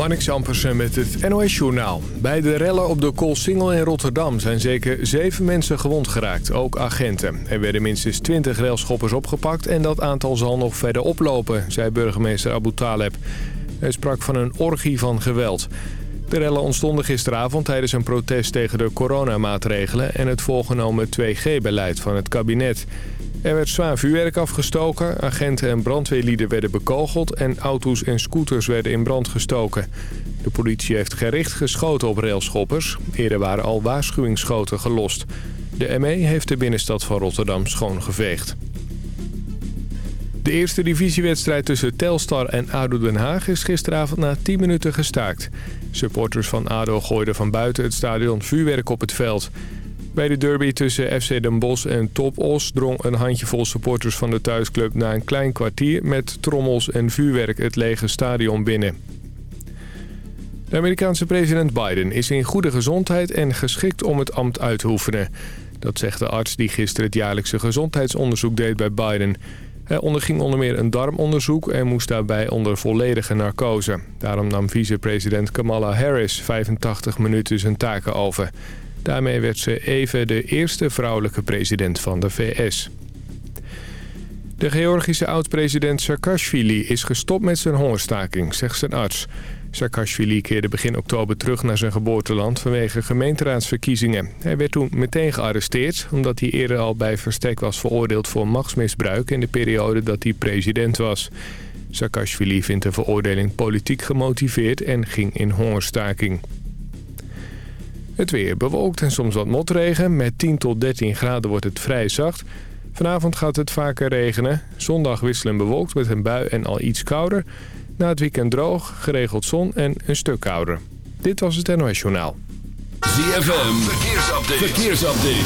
Marnix Ampersen met het NOS-journaal. Bij de rellen op de Koolsingel in Rotterdam zijn zeker zeven mensen gewond geraakt, ook agenten. Er werden minstens twintig railschoppers opgepakt en dat aantal zal nog verder oplopen, zei burgemeester Abu Taleb. Hij sprak van een orgie van geweld. De rellen ontstonden gisteravond tijdens een protest tegen de coronamaatregelen... en het voorgenomen 2G-beleid van het kabinet. Er werd zwaar vuurwerk afgestoken, agenten en brandweerlieden werden bekogeld... en auto's en scooters werden in brand gestoken. De politie heeft gericht geschoten op railschoppers. Eerder waren al waarschuwingsschoten gelost. De ME heeft de binnenstad van Rotterdam schoongeveegd. De eerste divisiewedstrijd tussen Telstar en ADO Den Haag is gisteravond na 10 minuten gestaakt. Supporters van ADO gooiden van buiten het stadion vuurwerk op het veld. Bij de derby tussen FC Den Bosch en Top Os drong een handjevol supporters van de thuisclub na een klein kwartier met trommels en vuurwerk het lege stadion binnen. De Amerikaanse president Biden is in goede gezondheid en geschikt om het ambt uit te oefenen. Dat zegt de arts die gisteren het jaarlijkse gezondheidsonderzoek deed bij Biden. Hij onderging onder meer een darmonderzoek en moest daarbij onder volledige narcose. Daarom nam vicepresident Kamala Harris 85 minuten zijn taken over. Daarmee werd ze even de eerste vrouwelijke president van de VS. De Georgische oud-president Saakashvili is gestopt met zijn hongerstaking, zegt zijn arts. Saakashvili keerde begin oktober terug naar zijn geboorteland vanwege gemeenteraadsverkiezingen. Hij werd toen meteen gearresteerd omdat hij eerder al bij verstek was veroordeeld voor machtsmisbruik in de periode dat hij president was. Saakashvili vindt de veroordeling politiek gemotiveerd en ging in hongerstaking. Het weer bewolkt en soms wat motregen. Met 10 tot 13 graden wordt het vrij zacht. Vanavond gaat het vaker regenen. Zondag wisselen bewolkt met een bui en al iets kouder. Na het weekend droog, geregeld zon en een stuk kouder. Dit was het NOS Journaal. ZFM, verkeersupdate. verkeersupdate.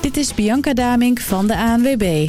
Dit is Bianca Damink van de ANWB.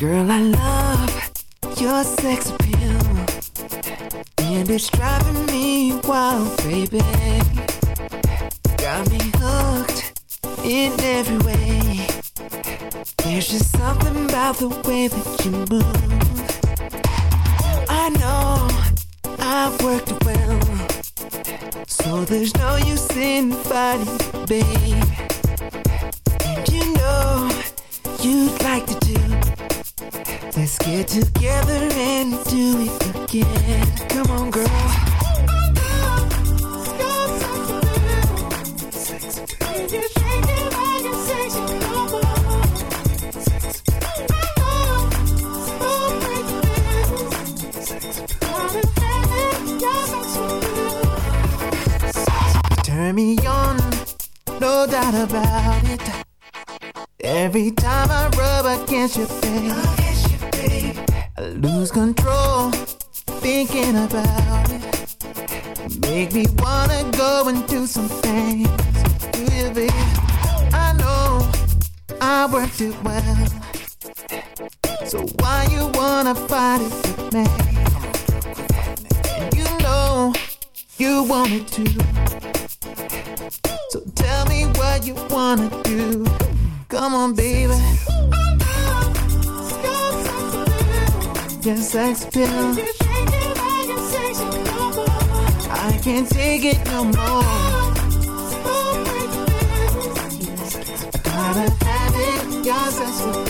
Girl, I love your sex appeal. And it's driving me wild, baby. Got me hooked in every way. There's just something about the way that you gotta have it, yeah, sense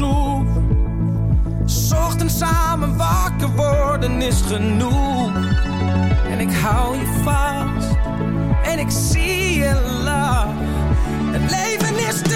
zoek. Samen wakker worden is genoeg. En ik hou je vast en ik zie je lach. Het leven is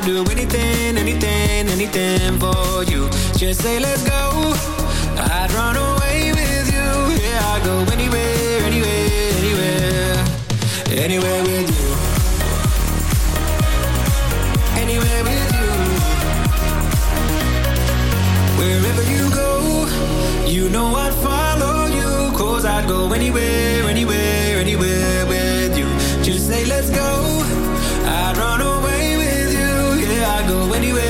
I'd do anything, anything, anything for you. Just say let's go. I'd run away with you. Yeah, I'd go anywhere, anywhere, anywhere. Anywhere with you. Anywhere with you. Wherever you go, you know I'd follow you. Cause I'd go anywhere, anywhere, anywhere with you. Just say let's go. Anywhere,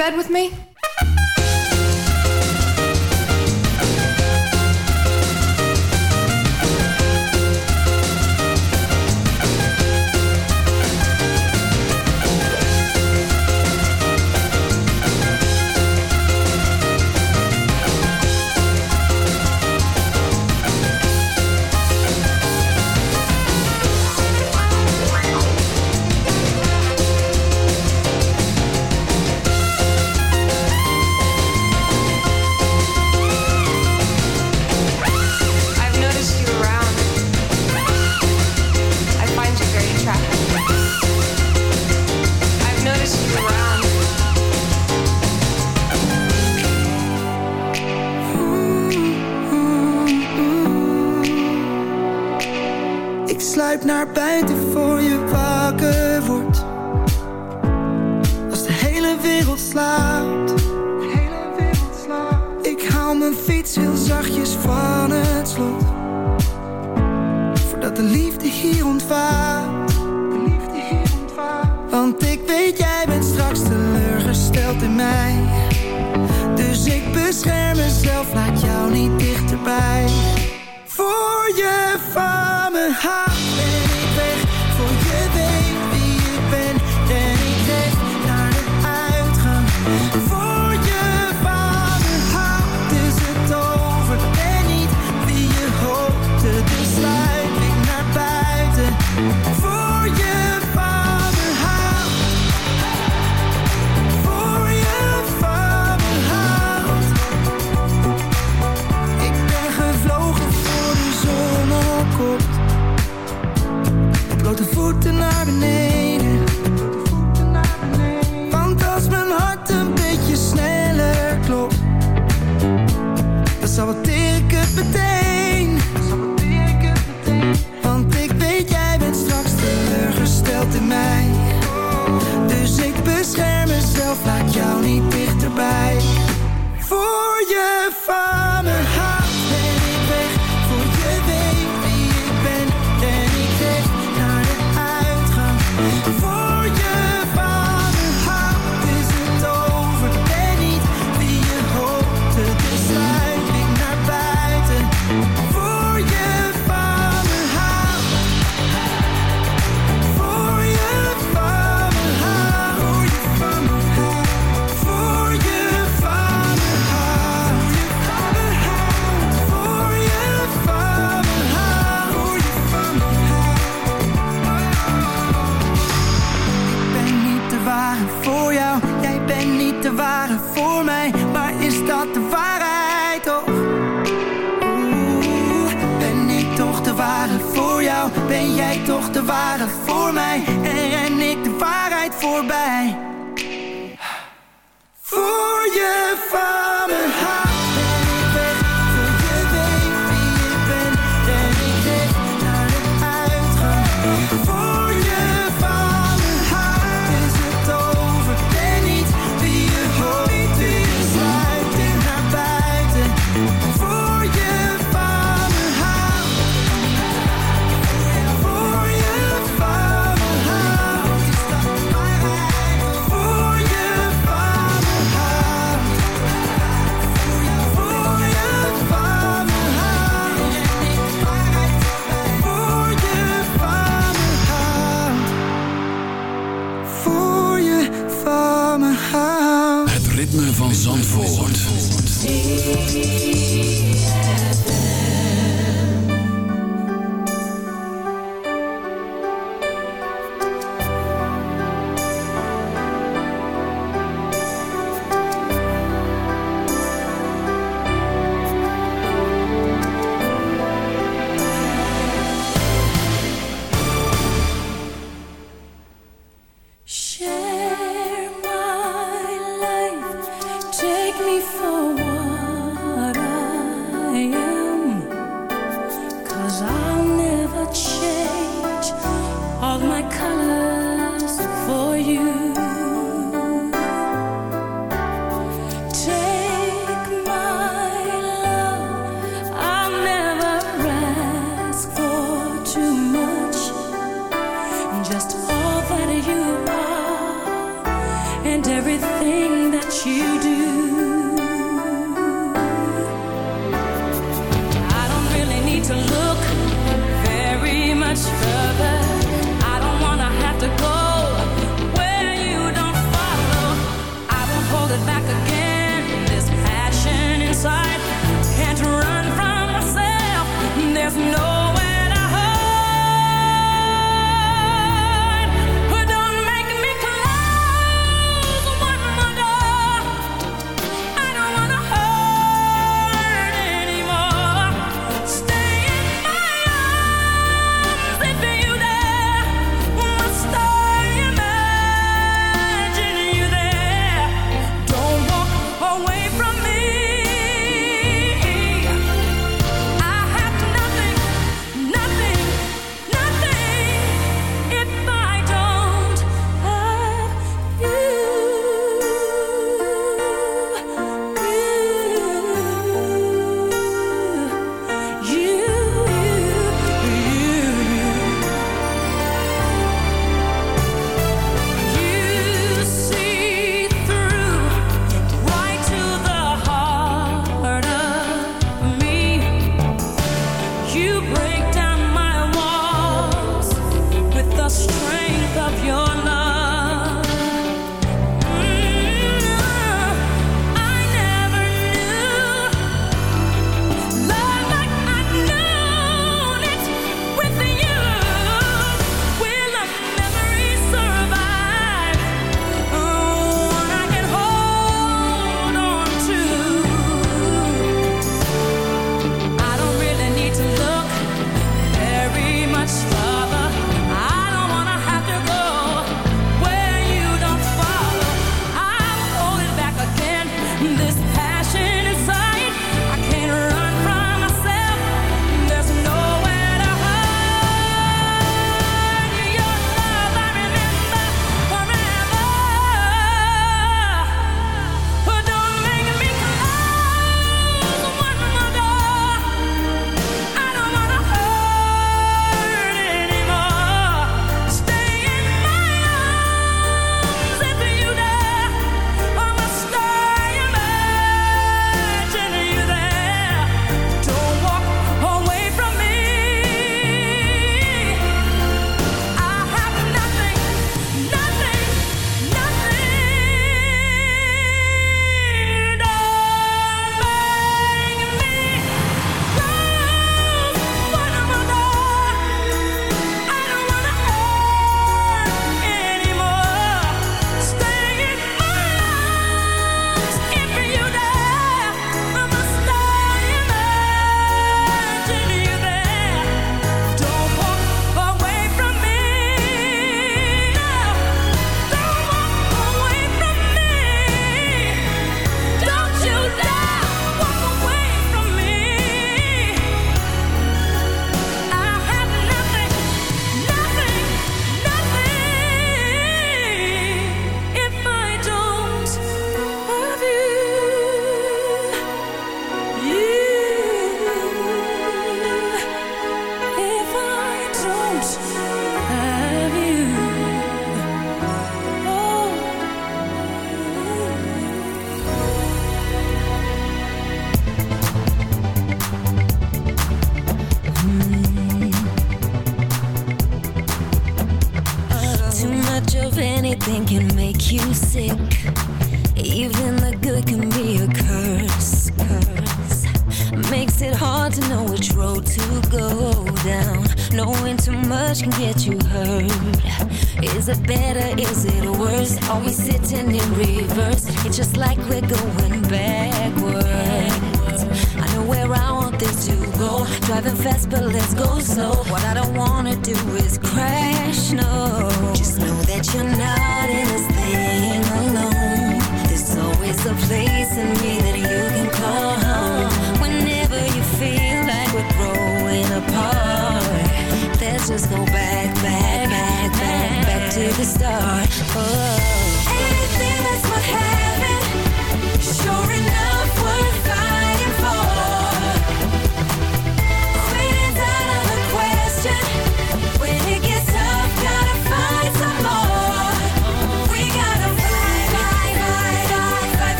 bed with me?